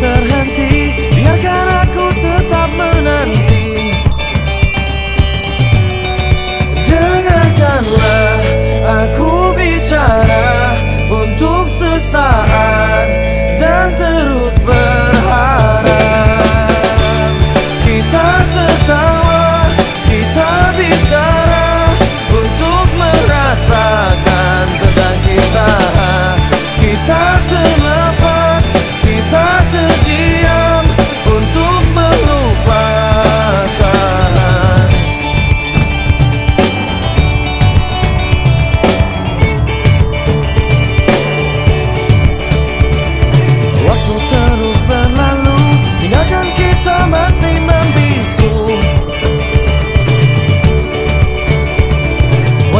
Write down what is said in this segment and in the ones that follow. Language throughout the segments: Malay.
terhenti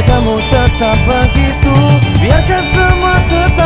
kamu tetap begitu. Biarkan semua tetap